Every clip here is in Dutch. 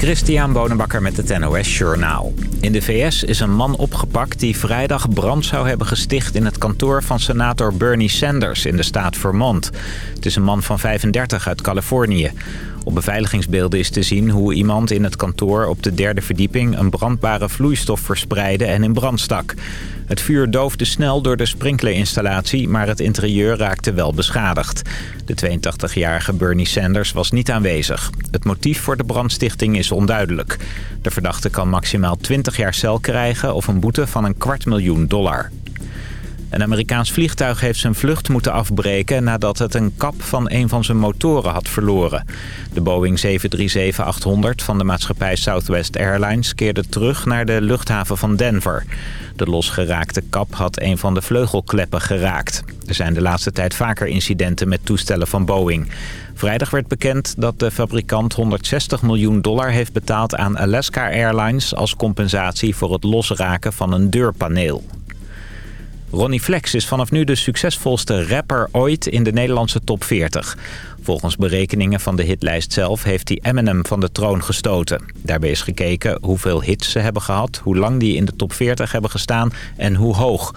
Christian Bonenbakker met het NOS Journaal. In de VS is een man opgepakt die vrijdag brand zou hebben gesticht... in het kantoor van senator Bernie Sanders in de staat Vermont. Het is een man van 35 uit Californië. Op beveiligingsbeelden is te zien hoe iemand in het kantoor op de derde verdieping... een brandbare vloeistof verspreidde en in brand stak. Het vuur doofde snel door de sprinklerinstallatie, maar het interieur raakte wel beschadigd. De 82-jarige Bernie Sanders was niet aanwezig. Het motief voor de brandstichting is onduidelijk. De verdachte kan maximaal 20 jaar cel krijgen of een boete van een kwart miljoen dollar. Een Amerikaans vliegtuig heeft zijn vlucht moeten afbreken nadat het een kap van een van zijn motoren had verloren. De Boeing 737-800 van de maatschappij Southwest Airlines keerde terug naar de luchthaven van Denver. De losgeraakte kap had een van de vleugelkleppen geraakt. Er zijn de laatste tijd vaker incidenten met toestellen van Boeing. Vrijdag werd bekend dat de fabrikant 160 miljoen dollar heeft betaald aan Alaska Airlines... als compensatie voor het losraken van een deurpaneel. Ronnie Flex is vanaf nu de succesvolste rapper ooit in de Nederlandse top 40. Volgens berekeningen van de hitlijst zelf heeft hij Eminem van de troon gestoten. Daarbij is gekeken hoeveel hits ze hebben gehad, hoe lang die in de top 40 hebben gestaan en hoe hoog.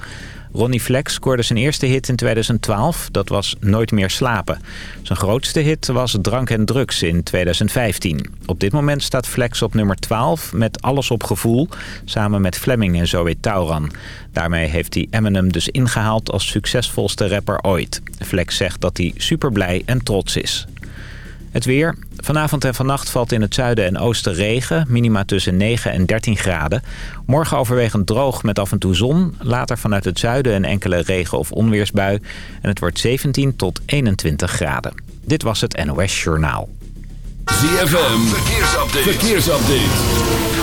Ronnie Flex scoorde zijn eerste hit in 2012. Dat was Nooit meer slapen. Zijn grootste hit was Drank en Drugs in 2015. Op dit moment staat Flex op nummer 12 met Alles op Gevoel... samen met Fleming en Zoe Tauran. Daarmee heeft hij Eminem dus ingehaald als succesvolste rapper ooit. Flex zegt dat hij super blij en trots is. Het weer. Vanavond en vannacht valt in het zuiden en oosten regen. Minima tussen 9 en 13 graden. Morgen overwegend droog met af en toe zon. Later vanuit het zuiden een enkele regen- of onweersbui. En het wordt 17 tot 21 graden. Dit was het NOS Journaal. ZFM. Verkeersupdate. Verkeersupdate.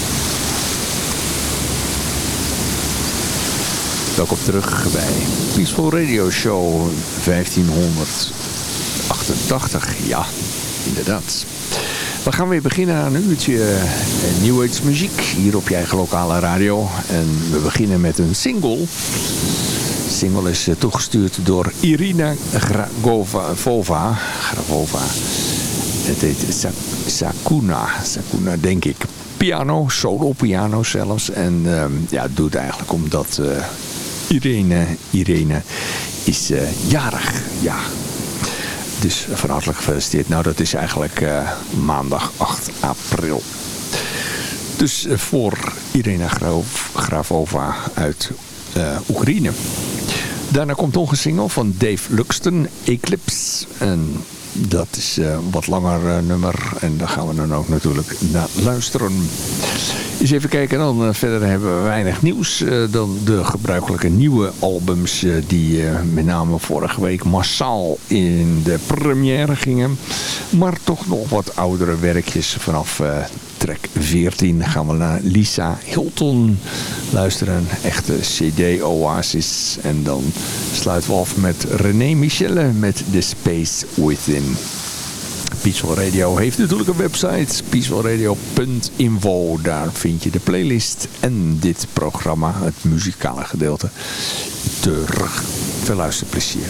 Welkom terug bij Peaceful Radio Show 1588. Ja, inderdaad. We gaan weer beginnen aan een uurtje eh, New Age muziek hier op je eigen lokale radio. En we beginnen met een single. De single is eh, toegestuurd door Irina Gragova, Gravova. Het heet Sakuna. Sakuna, denk ik piano, solo piano zelfs. En um, ja, het doet eigenlijk omdat uh, Irene, Irene is uh, jarig. Ja. Dus van hartelijk gefeliciteerd. Nou, dat is eigenlijk uh, maandag 8 april. Dus uh, voor Irene Gravova uit Oekraïne. Daarna komt nog een van Dave Luxton, Eclipse. En dat is een wat langer nummer. En daar gaan we dan ook natuurlijk naar luisteren. Eens even kijken, dan uh, verder hebben we weinig nieuws dan de gebruikelijke nieuwe albums die met name vorige week massaal in de première gingen. Maar toch nog wat oudere werkjes vanaf track 14 gaan we naar Lisa Hilton luisteren. Echte CD-oasis. En dan sluiten we af met René Michelle met The Space Within. Peaceful Radio heeft natuurlijk een website, peacefulradio.info. Daar vind je de playlist en dit programma, het muzikale gedeelte, terug. Veel luisterplezier.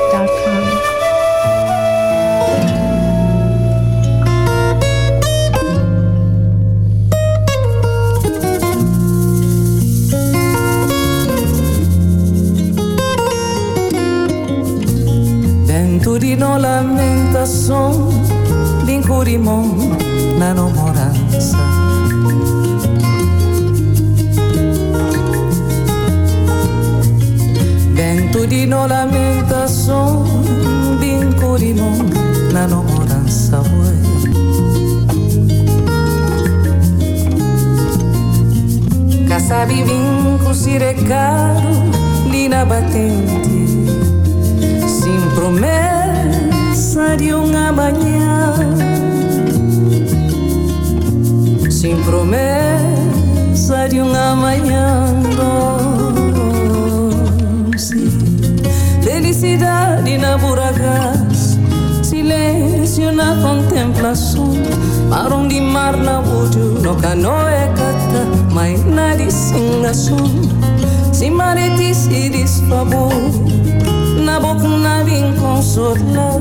Sem promessa de um amanhã. Sem promessa de um amanhã doce. Felicidade na buracas, silêncio na contemplação. Mar onde mar na uju, no canoe cata, mas nada singação. Se mareti se desfabou, na boca na vim consolar.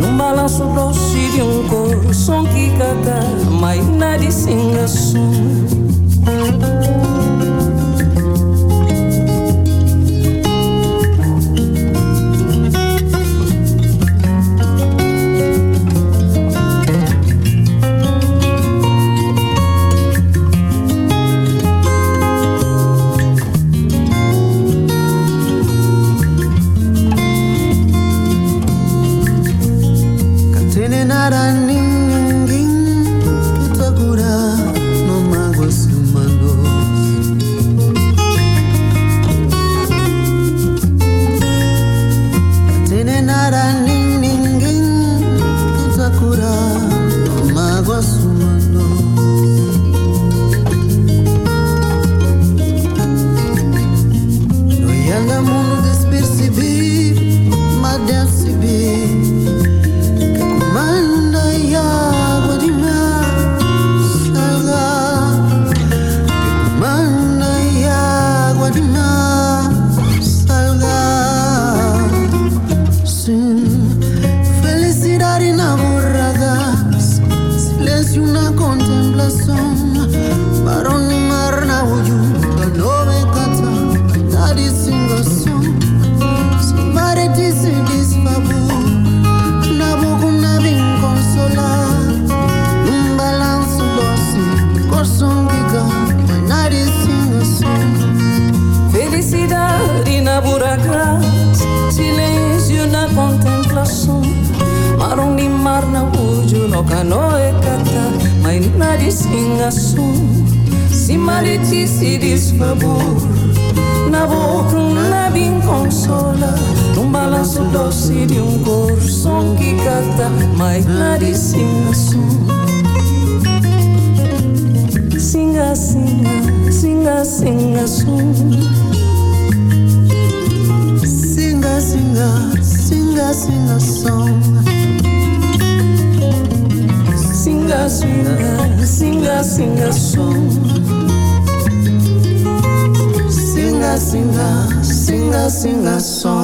Num balanço doce de um coração que cata, mas nada. Katene contemplação Barão mas nada singação. Se mareti se desfavor, na boca na bem consola. Num balanço doce de um coração que cata, mas nada singação. Singa, singa, singa, singa, som. Singa, singa, singa, singa song Singa, singa, singa, singa, som. Singa, singa, singa, singa song